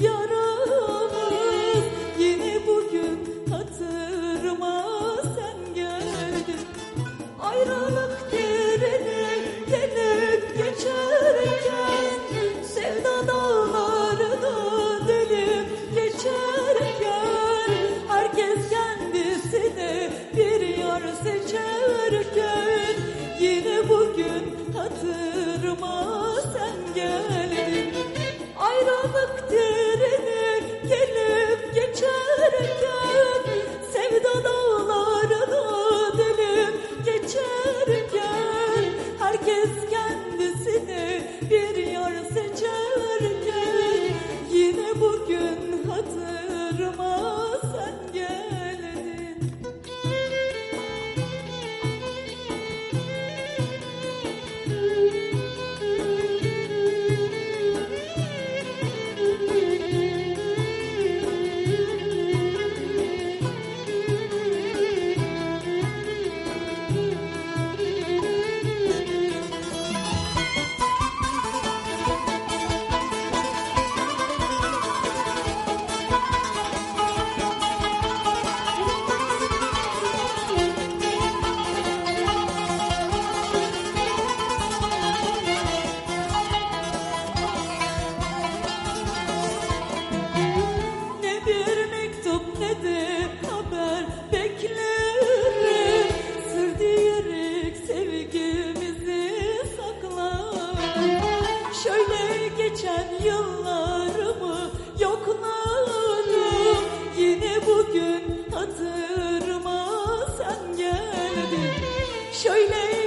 yaramız yine bugün hatırıma sen ayrılık derine gelip geçerken sevda dağlarına delip geçerken herkes kendisine bir yar seçerken yine bugün hatırıma sen geldin. geçen yıllarımı yoklarım Yine bugün hatırıma sen geldin. Şöyle